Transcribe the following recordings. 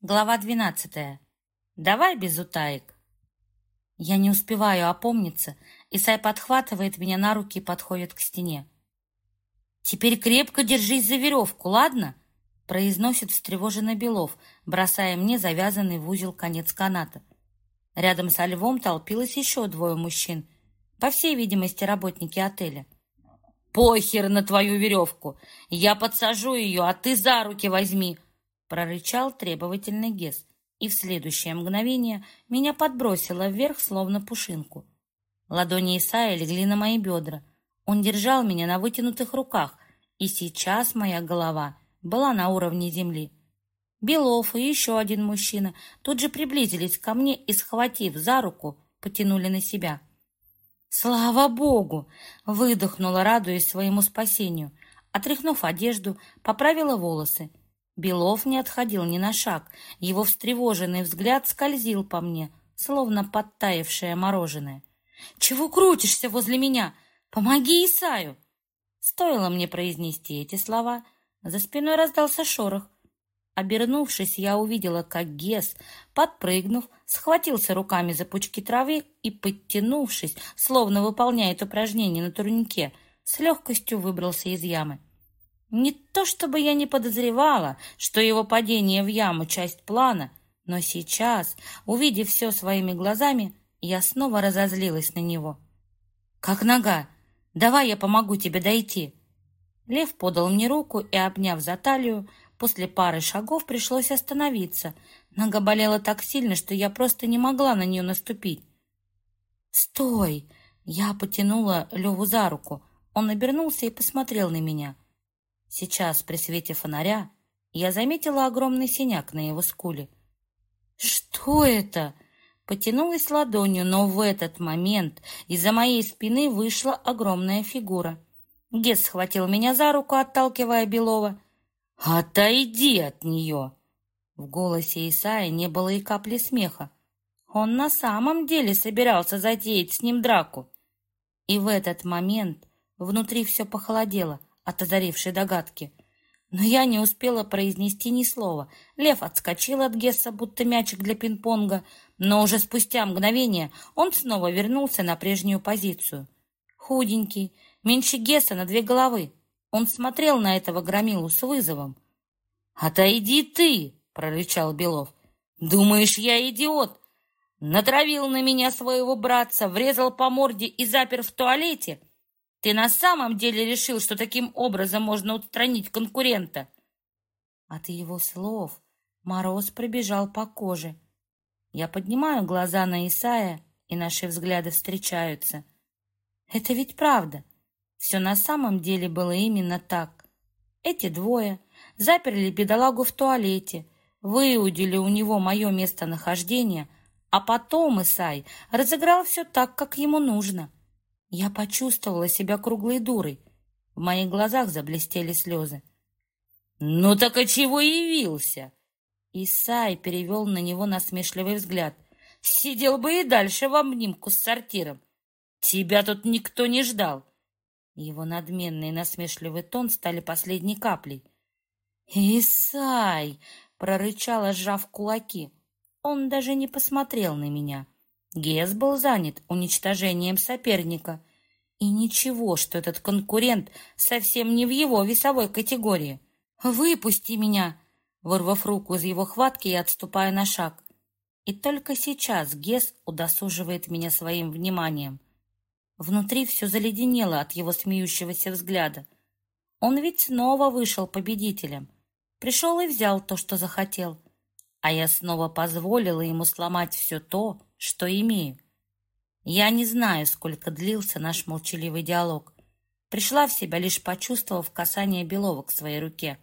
Глава двенадцатая. Давай без утаек. Я не успеваю опомниться, Исай подхватывает меня на руки и подходит к стене. «Теперь крепко держись за веревку, ладно?» произносит встревоженно Белов, бросая мне завязанный в узел конец каната. Рядом со львом толпилось еще двое мужчин, по всей видимости, работники отеля. «Похер на твою веревку! Я подсажу ее, а ты за руки возьми!» Прорычал требовательный Гес, и в следующее мгновение меня подбросило вверх, словно пушинку. Ладони Исаия легли на мои бедра. Он держал меня на вытянутых руках, и сейчас моя голова была на уровне земли. Белов и еще один мужчина тут же приблизились ко мне и, схватив за руку, потянули на себя. «Слава Богу!» — выдохнула, радуясь своему спасению. Отряхнув одежду, поправила волосы Белов не отходил ни на шаг. Его встревоженный взгляд скользил по мне, словно подтаявшее мороженое. «Чего крутишься возле меня? Помоги Исаю!» Стоило мне произнести эти слова, за спиной раздался шорох. Обернувшись, я увидела, как Гес, подпрыгнув, схватился руками за пучки травы и, подтянувшись, словно выполняет упражнение на турнике, с легкостью выбрался из ямы. Не то чтобы я не подозревала, что его падение в яму — часть плана, но сейчас, увидев все своими глазами, я снова разозлилась на него. «Как нога? Давай я помогу тебе дойти!» Лев подал мне руку и, обняв за талию, после пары шагов пришлось остановиться. Нога болела так сильно, что я просто не могла на нее наступить. «Стой!» Я потянула Леву за руку. Он обернулся и посмотрел на меня — Сейчас, при свете фонаря, я заметила огромный синяк на его скуле. «Что это?» Потянулась ладонью, но в этот момент из-за моей спины вышла огромная фигура. Гес схватил меня за руку, отталкивая Белова. «Отойди от нее!» В голосе Исаия не было и капли смеха. Он на самом деле собирался затеять с ним драку. И в этот момент внутри все похолодело от озарившей догадки. Но я не успела произнести ни слова. Лев отскочил от Гесса, будто мячик для пинг-понга, но уже спустя мгновение он снова вернулся на прежнюю позицию. Худенький, меньше Гесса на две головы. Он смотрел на этого громилу с вызовом. «Отойди ты!» — прорычал Белов. «Думаешь, я идиот? Натравил на меня своего братца, врезал по морде и запер в туалете?» Ты на самом деле решил, что таким образом можно устранить конкурента?» От его слов мороз пробежал по коже. Я поднимаю глаза на Исая, и наши взгляды встречаются. Это ведь правда. Все на самом деле было именно так. Эти двое заперли бедолагу в туалете, выудили у него мое местонахождение, а потом Исай разыграл все так, как ему нужно — я почувствовала себя круглой дурой. В моих глазах заблестели слезы. «Ну так а чего явился?» Исай перевел на него насмешливый взгляд. «Сидел бы и дальше в обнимку с сортиром. Тебя тут никто не ждал». Его надменный и насмешливый тон стали последней каплей. «Исай!» — прорычала, сжав кулаки. Он даже не посмотрел на меня. Гес был занят уничтожением соперника. И ничего, что этот конкурент совсем не в его весовой категории. «Выпусти меня!» Вырвав руку из его хватки, я отступаю на шаг. И только сейчас Гес удосуживает меня своим вниманием. Внутри все заледенело от его смеющегося взгляда. Он ведь снова вышел победителем. Пришел и взял то, что захотел. А я снова позволила ему сломать все то, что имею. Я не знаю, сколько длился наш молчаливый диалог. Пришла в себя, лишь почувствовав касание Белова к своей руке.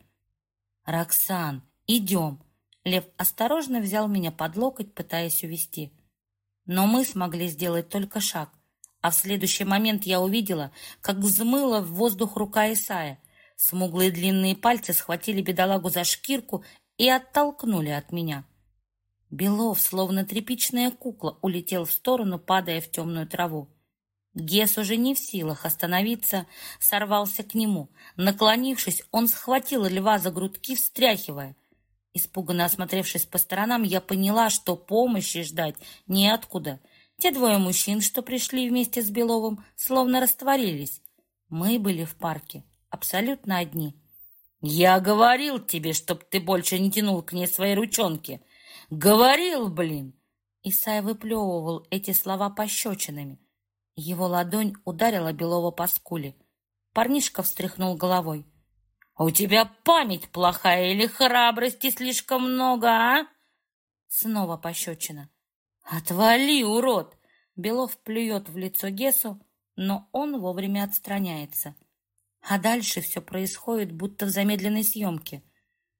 «Роксан, идем!» Лев осторожно взял меня под локоть, пытаясь увести. Но мы смогли сделать только шаг, а в следующий момент я увидела, как взмыла в воздух рука Исая. Смуглые длинные пальцы схватили бедолагу за шкирку и оттолкнули от меня. Белов, словно тряпичная кукла, улетел в сторону, падая в темную траву. Гес уже не в силах остановиться, сорвался к нему. Наклонившись, он схватил льва за грудки, встряхивая. Испуганно осмотревшись по сторонам, я поняла, что помощи ждать неоткуда. Те двое мужчин, что пришли вместе с Беловым, словно растворились. Мы были в парке абсолютно одни. «Я говорил тебе, чтоб ты больше не тянул к ней свои ручонки!» «Говорил, блин!» Исай выплевывал эти слова пощечинами. Его ладонь ударила Белова по скуле. Парнишка встряхнул головой. «У тебя память плохая или храбрости слишком много, а?» Снова пощечина. «Отвали, урод!» Белов плюет в лицо Гесу, но он вовремя отстраняется. А дальше все происходит, будто в замедленной съемке.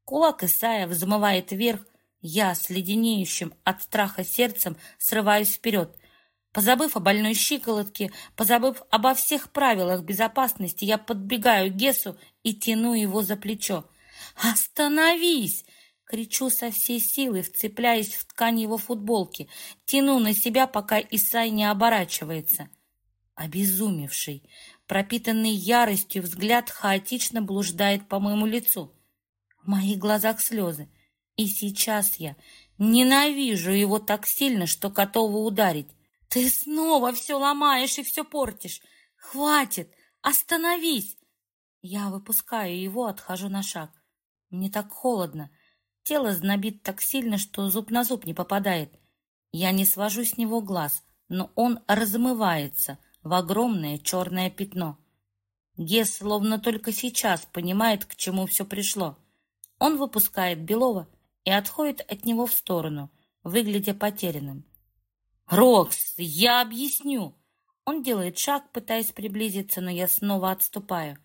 Кулак Исая взмывает вверх, я с леденеющим от страха сердцем срываюсь вперед. Позабыв о больной щиколотке, позабыв обо всех правилах безопасности, я подбегаю к Гесу и тяну его за плечо. «Остановись!» Кричу со всей силы, вцепляясь в ткань его футболки. Тяну на себя, пока Исай не оборачивается. Обезумевший, пропитанный яростью взгляд хаотично блуждает по моему лицу. В моих глазах слезы. И сейчас я ненавижу его так сильно, что готова ударить. Ты снова все ломаешь и все портишь. Хватит, остановись. Я выпускаю его, отхожу на шаг. Мне так холодно. Тело знобит так сильно, что зуб на зуб не попадает. Я не свожу с него глаз, но он размывается в огромное черное пятно. Гес словно только сейчас понимает, к чему все пришло. Он выпускает Белова и отходит от него в сторону, выглядя потерянным. «Рокс, я объясню!» Он делает шаг, пытаясь приблизиться, но я снова отступаю.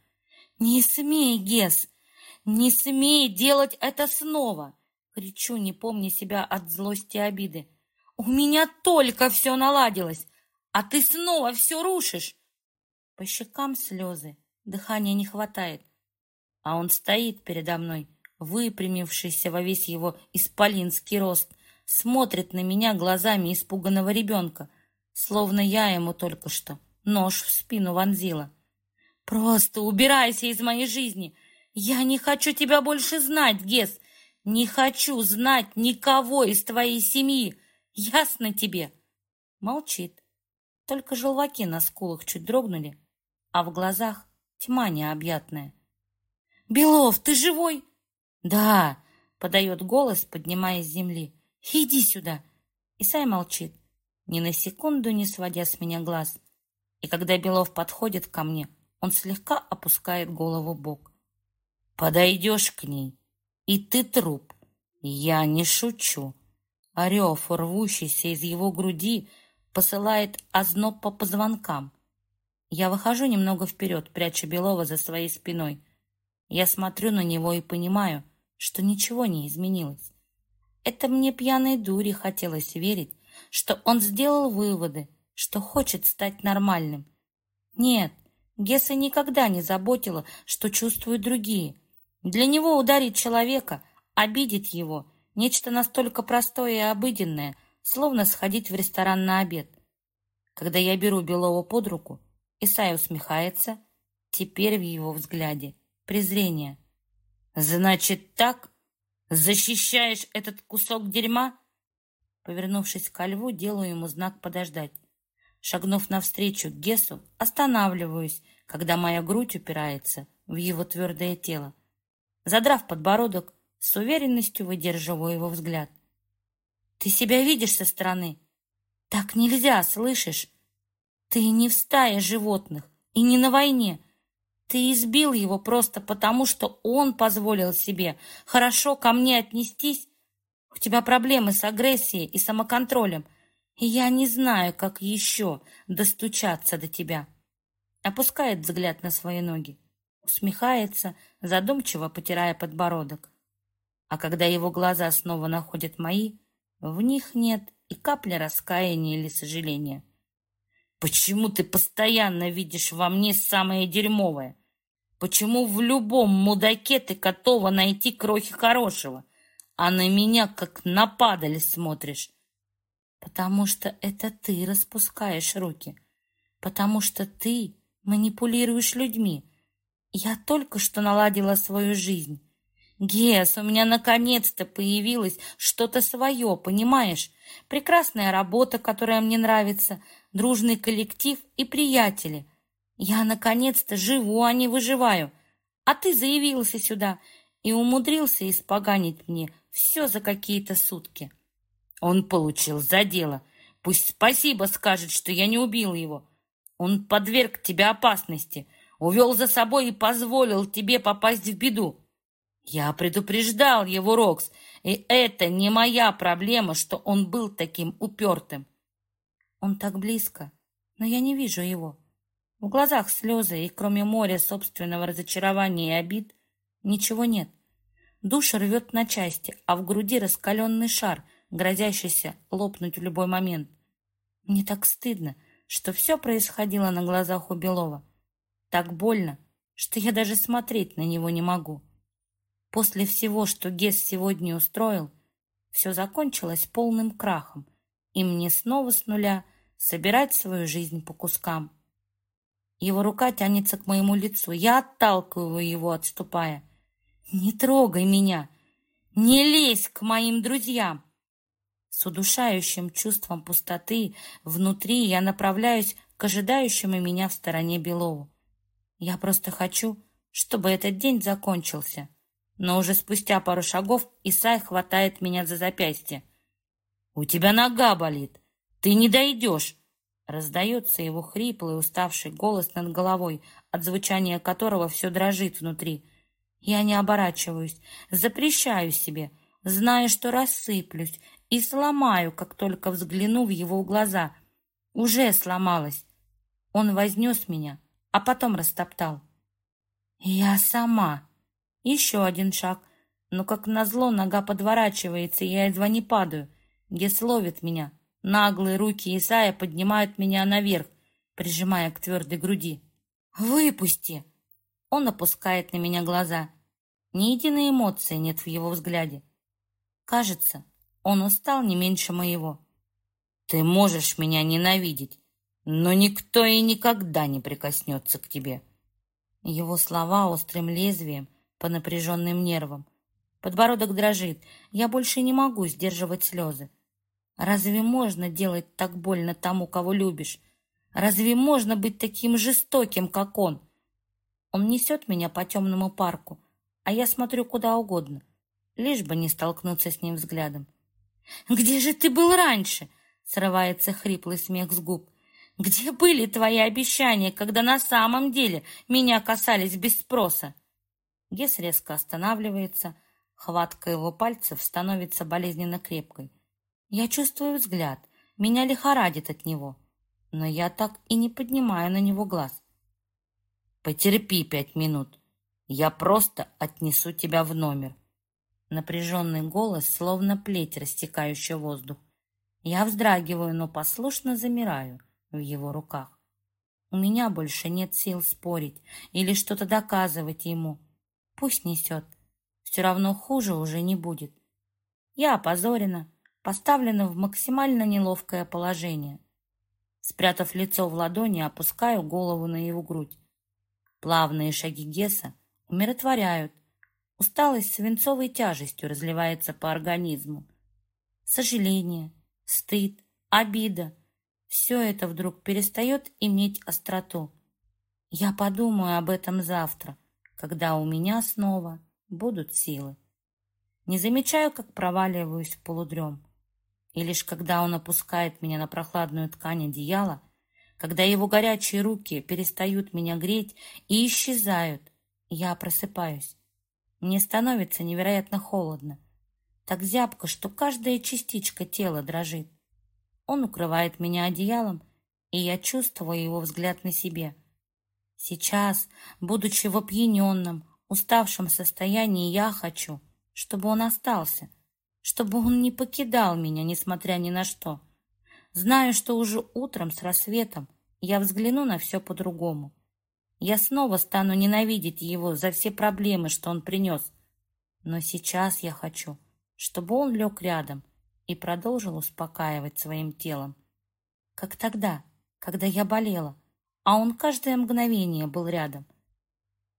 «Не смей, Гес! Не смей делать это снова!» Кричу, не помня себя от злости и обиды. «У меня только все наладилось, а ты снова все рушишь!» По щекам слезы, дыхания не хватает, а он стоит передо мной, выпрямившийся во весь его исполинский рост, смотрит на меня глазами испуганного ребенка, словно я ему только что нож в спину вонзила. «Просто убирайся из моей жизни! Я не хочу тебя больше знать, Гес! Не хочу знать никого из твоей семьи! Ясно тебе?» Молчит. Только желваки на скулах чуть дрогнули, а в глазах тьма необъятная. «Белов, ты живой?» «Да!» — подает голос, поднимаясь с земли. «Иди сюда!» Исай молчит, ни на секунду не сводя с меня глаз. И когда Белов подходит ко мне, он слегка опускает голову бок. «Подойдешь к ней, и ты труп. Я не шучу». Орев, рвущийся из его груди, посылает озноб по позвонкам. Я выхожу немного вперед, пряча Белова за своей спиной. Я смотрю на него и понимаю, что ничего не изменилось. Это мне пьяной дури хотелось верить, что он сделал выводы, что хочет стать нормальным. Нет, Гесса никогда не заботила, что чувствуют другие. Для него ударить человека, обидеть его – нечто настолько простое и обыденное, словно сходить в ресторан на обед. Когда я беру Белова под руку, Исай усмехается, теперь в его взгляде презрение. «Значит так? Защищаешь этот кусок дерьма?» Повернувшись ко льву, делаю ему знак подождать. Шагнув навстречу к Гесу, останавливаюсь, когда моя грудь упирается в его твердое тело. Задрав подбородок, с уверенностью выдерживаю его взгляд. «Ты себя видишь со стороны? Так нельзя, слышишь? Ты не в стае животных и не на войне. Ты избил его просто потому, что он позволил себе хорошо ко мне отнестись. У тебя проблемы с агрессией и самоконтролем, и я не знаю, как еще достучаться до тебя. Опускает взгляд на свои ноги, усмехается, задумчиво потирая подбородок. А когда его глаза снова находят мои, в них нет и капли раскаяния или сожаления. Почему ты постоянно видишь во мне самое дерьмовое? Почему в любом мудаке ты готова найти крохи хорошего, а на меня как на падаль смотришь? Потому что это ты распускаешь руки. Потому что ты манипулируешь людьми. Я только что наладила свою жизнь. Гес, у меня наконец-то появилось что-то свое, понимаешь? Прекрасная работа, которая мне нравится, дружный коллектив и приятели. Я наконец-то живу, а не выживаю. А ты заявился сюда и умудрился испоганить мне все за какие-то сутки. Он получил за дело. Пусть спасибо скажет, что я не убил его. Он подверг тебя опасности, увел за собой и позволил тебе попасть в беду. Я предупреждал его, Рокс, и это не моя проблема, что он был таким упертым. Он так близко, но я не вижу его. В глазах слезы, и кроме моря собственного разочарования и обид ничего нет. Душа рвет на части, а в груди раскаленный шар, грозящийся лопнуть в любой момент. Мне так стыдно, что все происходило на глазах у Белова. Так больно, что я даже смотреть на него не могу. После всего, что Гес сегодня устроил, все закончилось полным крахом, и мне снова с нуля собирать свою жизнь по кускам. Его рука тянется к моему лицу. Я отталкиваю его, отступая. «Не трогай меня! Не лезь к моим друзьям!» С удушающим чувством пустоты внутри я направляюсь к ожидающему меня в стороне Белову. Я просто хочу, чтобы этот день закончился но уже спустя пару шагов Исай хватает меня за запястье. «У тебя нога болит! Ты не дойдешь!» Раздается его хриплый, уставший голос над головой, от звучания которого все дрожит внутри. Я не оборачиваюсь, запрещаю себе, зная, что рассыплюсь и сломаю, как только взгляну в его глаза. Уже сломалась. Он вознес меня, а потом растоптал. Я сама еще один шаг. Но, как назло, нога подворачивается, и я едва не падаю. Гес ловит меня. Наглые руки Исая поднимают меня наверх, прижимая к твердой груди. «Выпусти!» Он опускает на меня глаза. Ни единой эмоции нет в его взгляде. Кажется, он устал не меньше моего. «Ты можешь меня ненавидеть, но никто и никогда не прикоснется к тебе». Его слова острым лезвием — по напряженным нервам. Подбородок дрожит. Я больше не могу сдерживать слезы. Разве можно делать так больно тому, кого любишь? Разве можно быть таким жестоким, как он? Он несет меня по темному парку, а я смотрю куда угодно, лишь бы не столкнуться с ним взглядом. «Где же ты был раньше?» — срывается хриплый смех с губ. «Где были твои обещания, когда на самом деле меня касались без спроса?» Гес резко останавливается, хватка его пальцев становится болезненно крепкой. Я чувствую взгляд, меня лихорадит от него, но я так и не поднимаю на него глаз. «Потерпи пять минут, я просто отнесу тебя в номер». Напряженный голос, словно плеть, растекающая воздух. Я вздрагиваю, но послушно замираю в его руках. У меня больше нет сил спорить или что-то доказывать ему. Пусть несет. Все равно хуже уже не будет. Я опозорена, поставлена в максимально неловкое положение. Спрятав лицо в ладони, опускаю голову на его грудь. Плавные шаги Геса умиротворяют. Усталость свинцовой тяжестью разливается по организму. Сожаление, стыд, обида — все это вдруг перестает иметь остроту. Я подумаю об этом завтра, когда у меня снова будут силы. Не замечаю, как проваливаюсь в полудрем. И лишь когда он опускает меня на прохладную ткань одеяла, когда его горячие руки перестают меня греть и исчезают, я просыпаюсь. Мне становится невероятно холодно. Так зябко, что каждая частичка тела дрожит. Он укрывает меня одеялом, и я чувствую его взгляд на себе. Сейчас, будучи в опьяненном, уставшем состоянии, я хочу, чтобы он остался, чтобы он не покидал меня, несмотря ни на что. Знаю, что уже утром с рассветом я взгляну на все по-другому. Я снова стану ненавидеть его за все проблемы, что он принес. Но сейчас я хочу, чтобы он лег рядом и продолжил успокаивать своим телом. Как тогда, когда я болела, а он каждое мгновение был рядом.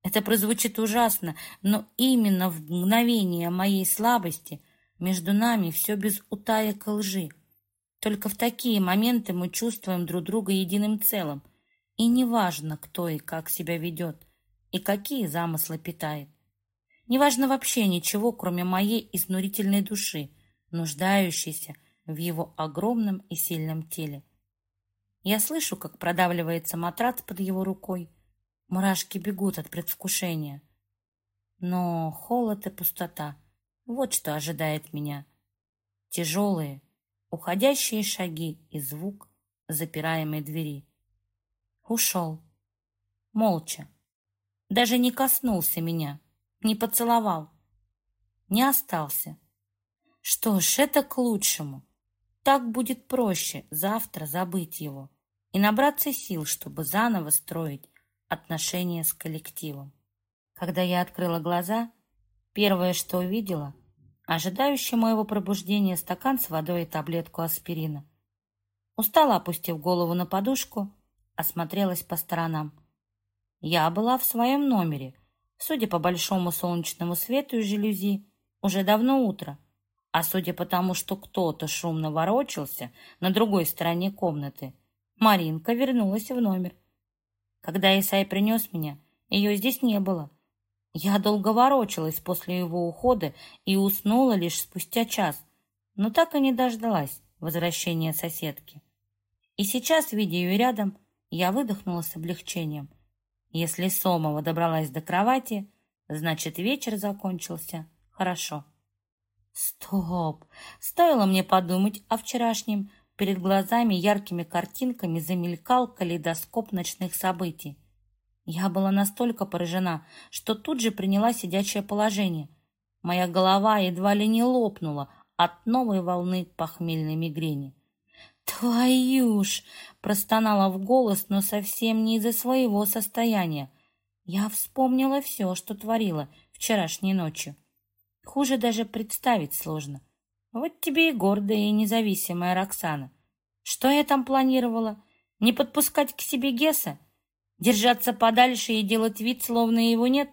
Это прозвучит ужасно, но именно в мгновение моей слабости между нами все без утаек и лжи. Только в такие моменты мы чувствуем друг друга единым целым. И неважно, кто и как себя ведет, и какие замыслы питает. Неважно вообще ничего, кроме моей изнурительной души, нуждающейся в его огромном и сильном теле. Я слышу, как продавливается матрац под его рукой. Мурашки бегут от предвкушения. Но холод и пустота — вот что ожидает меня. Тяжелые, уходящие шаги и звук запираемой двери. Ушел. Молча. Даже не коснулся меня, не поцеловал. Не остался. Что ж, это к лучшему. Так будет проще завтра забыть его и набраться сил, чтобы заново строить отношения с коллективом. Когда я открыла глаза, первое, что увидела, ожидающий моего пробуждения стакан с водой и таблетку аспирина. Устала, опустив голову на подушку, осмотрелась по сторонам. Я была в своем номере. Судя по большому солнечному свету и жалюзи, уже давно утро. А судя по тому, что кто-то шумно ворочался на другой стороне комнаты, Маринка вернулась в номер. Когда Исай принес меня, ее здесь не было. Я долго ворочалась после его ухода и уснула лишь спустя час, но так и не дождалась возвращения соседки. И сейчас, видя ее рядом, я выдохнула с облегчением. Если Сомова добралась до кровати, значит, вечер закончился хорошо. Стоп! Стоило мне подумать о вчерашнем. Перед глазами яркими картинками замелькал калейдоскоп ночных событий. Я была настолько поражена, что тут же приняла сидячее положение. Моя голова едва ли не лопнула от новой волны похмельной мигрени. «Твою ж!» — простонала в голос, но совсем не из-за своего состояния. Я вспомнила все, что творила вчерашней ночью. Хуже даже представить сложно. Вот тебе и гордая, и независимая Роксана. Что я там планировала? Не подпускать к себе Геса? Держаться подальше и делать вид, словно его нет?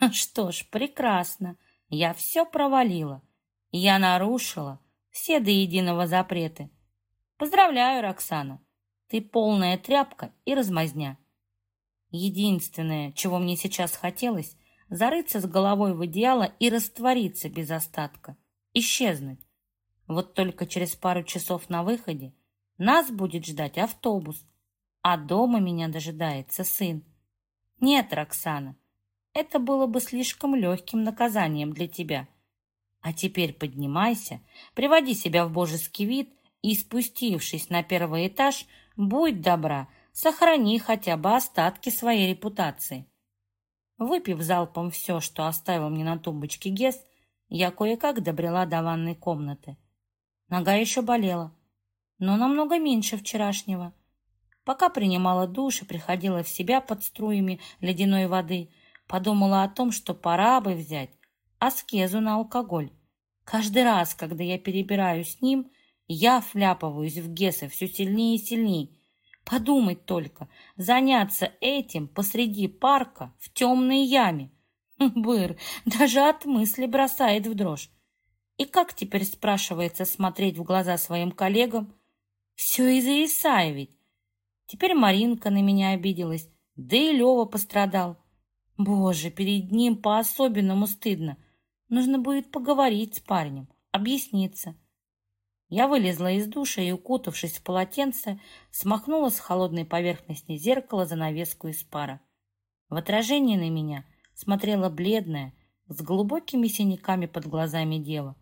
Что ж, прекрасно. Я все провалила. Я нарушила все до единого запреты. Поздравляю, Роксана. Ты полная тряпка и размазня. Единственное, чего мне сейчас хотелось, зарыться с головой в одеяло и раствориться без остатка, исчезнуть. Вот только через пару часов на выходе нас будет ждать автобус, а дома меня дожидается сын. Нет, Роксана, это было бы слишком легким наказанием для тебя. А теперь поднимайся, приводи себя в божеский вид и, спустившись на первый этаж, будь добра, сохрани хотя бы остатки своей репутации. Выпив залпом все, что оставил мне на тумбочке Гес, я кое-как добрела до ванной комнаты. Нога еще болела, но намного меньше вчерашнего. Пока принимала душ и приходила в себя под струями ледяной воды, подумала о том, что пора бы взять аскезу на алкоголь. Каждый раз, когда я перебираю с ним, я вляпываюсь в Геса все сильнее и сильнее, Подумать только, заняться этим посреди парка в темной яме. Быр, даже от мысли бросает в дрожь. И как теперь, спрашивается, смотреть в глаза своим коллегам? Все из-за ведь. Теперь Маринка на меня обиделась, да и Лева пострадал. Боже, перед ним по-особенному стыдно. Нужно будет поговорить с парнем, объясниться. Я вылезла из душа и, укутавшись в полотенце, смахнула с холодной поверхности зеркала занавеску из пара. В отражении на меня смотрела бледная, с глубокими синяками под глазами дева.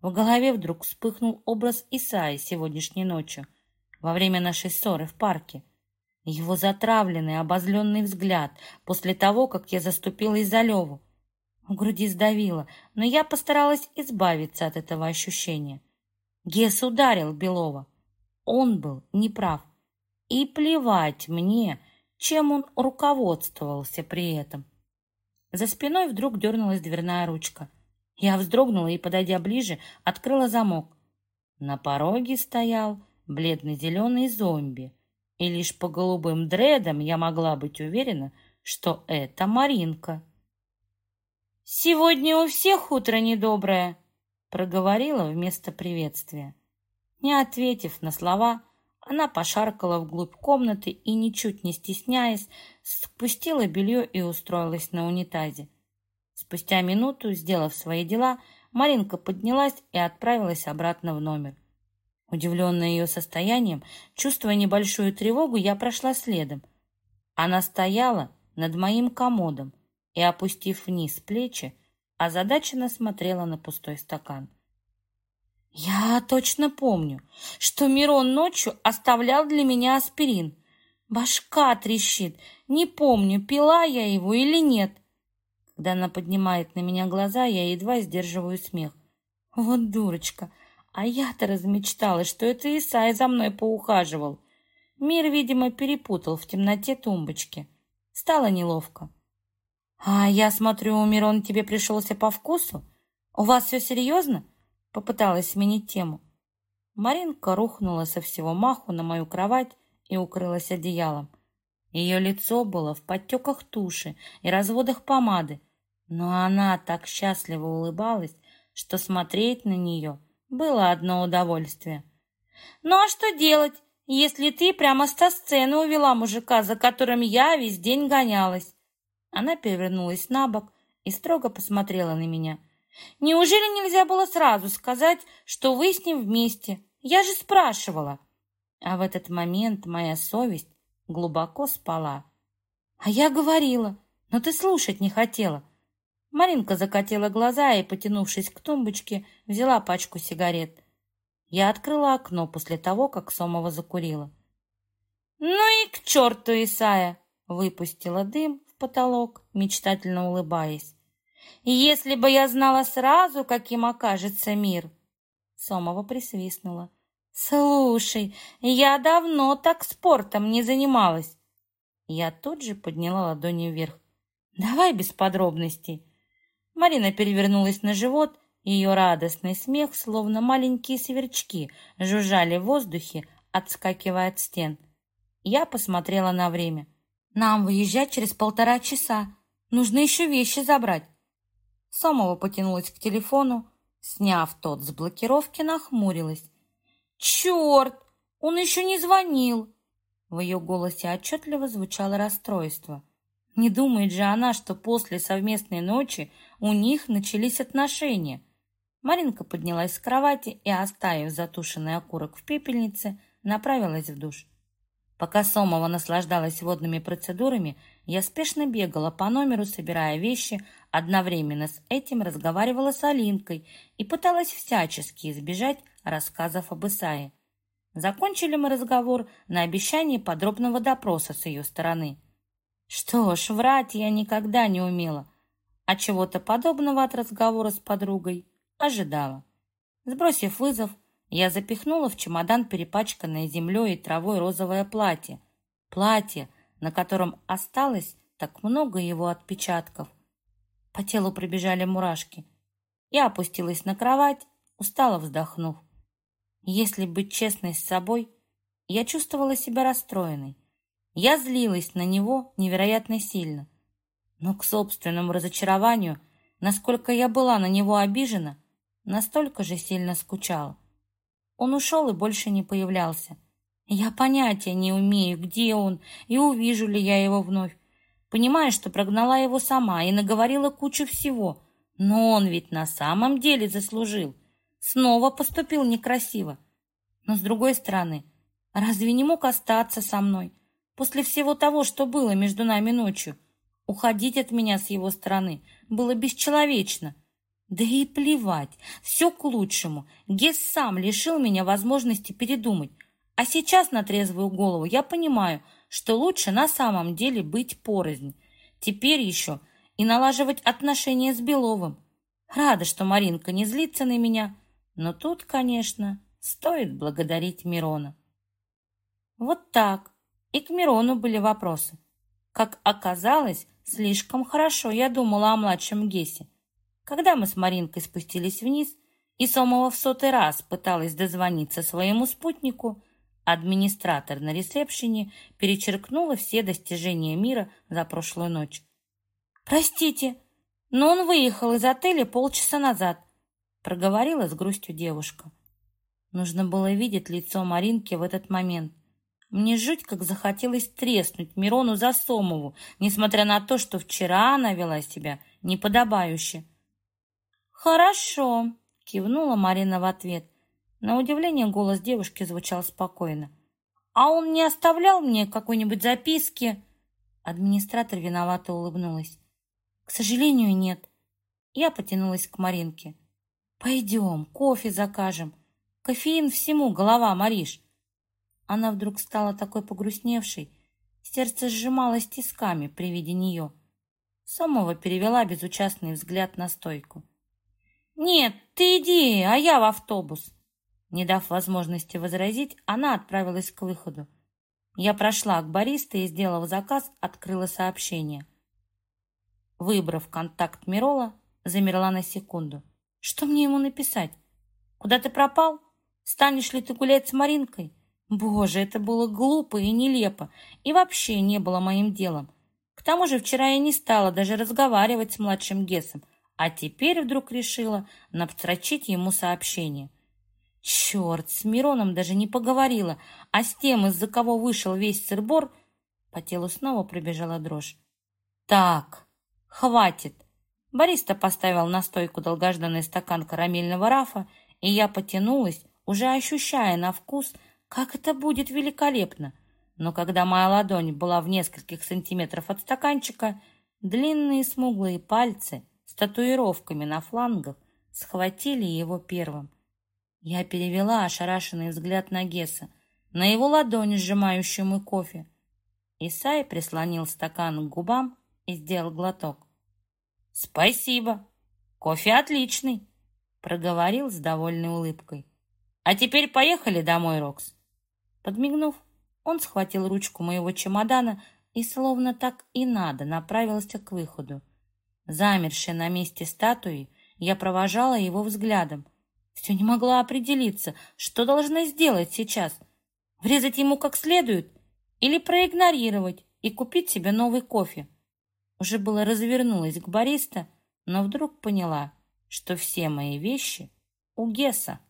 В голове вдруг вспыхнул образ Исаи сегодняшней ночью, во время нашей ссоры в парке. Его затравленный, обозленный взгляд после того, как я заступила из-за Леву. В груди сдавило, но я постаралась избавиться от этого ощущения. Гес ударил Белова. Он был неправ. И плевать мне, чем он руководствовался при этом. За спиной вдруг дернулась дверная ручка. Я вздрогнула и, подойдя ближе, открыла замок. На пороге стоял бледно-зеленый зомби, и лишь по голубым дредам я могла быть уверена, что это Маринка. «Сегодня у всех утро недоброе», — проговорила вместо приветствия. Не ответив на слова, она пошаркала вглубь комнаты и, ничуть не стесняясь, спустила белье и устроилась на унитазе. Спустя минуту, сделав свои дела, Маринка поднялась и отправилась обратно в номер. Удивленная ее состоянием, чувствуя небольшую тревогу, я прошла следом. Она стояла над моим комодом и, опустив вниз плечи, озадаченно смотрела на пустой стакан. Я точно помню, что Мирон ночью оставлял для меня аспирин. Башка трещит. Не помню, пила я его или нет. Когда она поднимает на меня глаза, я едва сдерживаю смех. Вот дурочка. А я-то размечталась, что это Исай за мной поухаживал. Мир, видимо, перепутал в темноте тумбочки. Стало неловко. «А я смотрю, Мирон тебе пришелся по вкусу? У вас все серьезно?» Попыталась сменить тему. Маринка рухнула со всего маху на мою кровать и укрылась одеялом. Ее лицо было в подтеках туши и разводах помады, но она так счастливо улыбалась, что смотреть на нее было одно удовольствие. «Ну а что делать, если ты прямо со сцены увела мужика, за которым я весь день гонялась?» Она перевернулась на бок и строго посмотрела на меня. Неужели нельзя было сразу сказать, что вы с ним вместе? Я же спрашивала. А в этот момент моя совесть глубоко спала. А я говорила, но ты слушать не хотела. Маринка закатила глаза и, потянувшись к тумбочке, взяла пачку сигарет. Я открыла окно после того, как Сомова закурила. «Ну и к черту, Исая!» Выпустила дым в потолок, мечтательно улыбаясь. Если бы я знала сразу, каким окажется мир. Сомова присвистнула. Слушай, я давно так спортом не занималась. Я тут же подняла ладони вверх. Давай без подробностей. Марина перевернулась на живот, ее радостный смех, словно маленькие сверчки, жужжали в воздухе, отскакивая от стен. Я посмотрела на время. Нам выезжать через полтора часа. Нужно еще вещи забрать. Сомова потянулась к телефону, сняв тот с блокировки, нахмурилась. «Черт! Он еще не звонил!» В ее голосе отчетливо звучало расстройство. Не думает же она, что после совместной ночи у них начались отношения. Маринка поднялась с кровати и, оставив затушенный окурок в пепельнице, направилась в душ. Пока Сомова наслаждалась водными процедурами, я спешно бегала по номеру, собирая вещи, одновременно с этим разговаривала с Алинкой и пыталась всячески избежать рассказов об Исае. Закончили мы разговор на обещании подробного допроса с ее стороны. Что ж, врать я никогда не умела, а чего-то подобного от разговора с подругой ожидала. Сбросив вызов, я запихнула в чемодан перепачканное землей и травой розовое платье. Платье, на котором осталось так много его отпечатков. По телу пробежали мурашки. Я опустилась на кровать, устало вздохнув. Если быть честной с собой, я чувствовала себя расстроенной. Я злилась на него невероятно сильно. Но к собственному разочарованию, насколько я была на него обижена, настолько же сильно скучала. Он ушел и больше не появлялся. Я понятия не умею, где он, и увижу ли я его вновь. Понимаю, что прогнала его сама и наговорила кучу всего. Но он ведь на самом деле заслужил. Снова поступил некрасиво. Но с другой стороны, разве не мог остаться со мной? После всего того, что было между нами ночью, уходить от меня с его стороны было бесчеловечно. Да и плевать, все к лучшему. Гес сам лишил меня возможности передумать. А сейчас на трезвую голову я понимаю, что лучше на самом деле быть порознь. Теперь еще и налаживать отношения с Беловым. Рада, что Маринка не злится на меня, но тут, конечно, стоит благодарить Мирона. Вот так. И к Мирону были вопросы. Как оказалось, слишком хорошо я думала о младшем Гесе. Когда мы с Маринкой спустились вниз, и Сомова в сотый раз пыталась дозвониться своему спутнику, Администратор на ресепшене перечеркнула все достижения мира за прошлую ночь. «Простите, но он выехал из отеля полчаса назад», проговорила с грустью девушка. Нужно было видеть лицо Маринки в этот момент. Мне жуть как захотелось треснуть Мирону Засомову, несмотря на то, что вчера она вела себя неподобающе. «Хорошо», — кивнула Марина в ответ. На удивление голос девушки звучал спокойно. «А он не оставлял мне какой-нибудь записки?» Администратор виновато улыбнулась. «К сожалению, нет». Я потянулась к Маринке. «Пойдем, кофе закажем. Кофеин всему, голова, Мариш». Она вдруг стала такой погрустневшей. Сердце сжималось тисками при виде нее. Сомова перевела безучастный взгляд на стойку. «Нет, ты иди, а я в автобус!» Не дав возможности возразить, она отправилась к выходу. Я прошла к баристе и, сделав заказ, открыла сообщение. Выбрав контакт Мирола, замерла на секунду. Что мне ему написать? Куда ты пропал? Станешь ли ты гулять с Маринкой? Боже, это было глупо и нелепо, и вообще не было моим делом. К тому же вчера я не стала даже разговаривать с младшим Гесом, а теперь вдруг решила навстрочить ему сообщение. Черт, с Мироном даже не поговорила, а с тем, из-за кого вышел весь сырбор, по телу снова пробежала дрожь. Так, хватит. Бориста поставил на стойку долгожданный стакан карамельного рафа, и я потянулась, уже ощущая на вкус, как это будет великолепно. Но когда моя ладонь была в нескольких сантиметров от стаканчика, длинные смуглые пальцы с татуировками на флангах схватили его первым. Я перевела ошарашенный взгляд на Геса, на его ладонь, сжимающую мой кофе. Исай прислонил стакан к губам и сделал глоток. «Спасибо! Кофе отличный!» проговорил с довольной улыбкой. «А теперь поехали домой, Рокс!» Подмигнув, он схватил ручку моего чемодана и, словно так и надо, направился к выходу. Замершая на месте статуи, я провожала его взглядом. Все не могла определиться, что должна сделать сейчас. Врезать ему как следует или проигнорировать и купить себе новый кофе. Уже было развернулась к бариста, но вдруг поняла, что все мои вещи у Геса.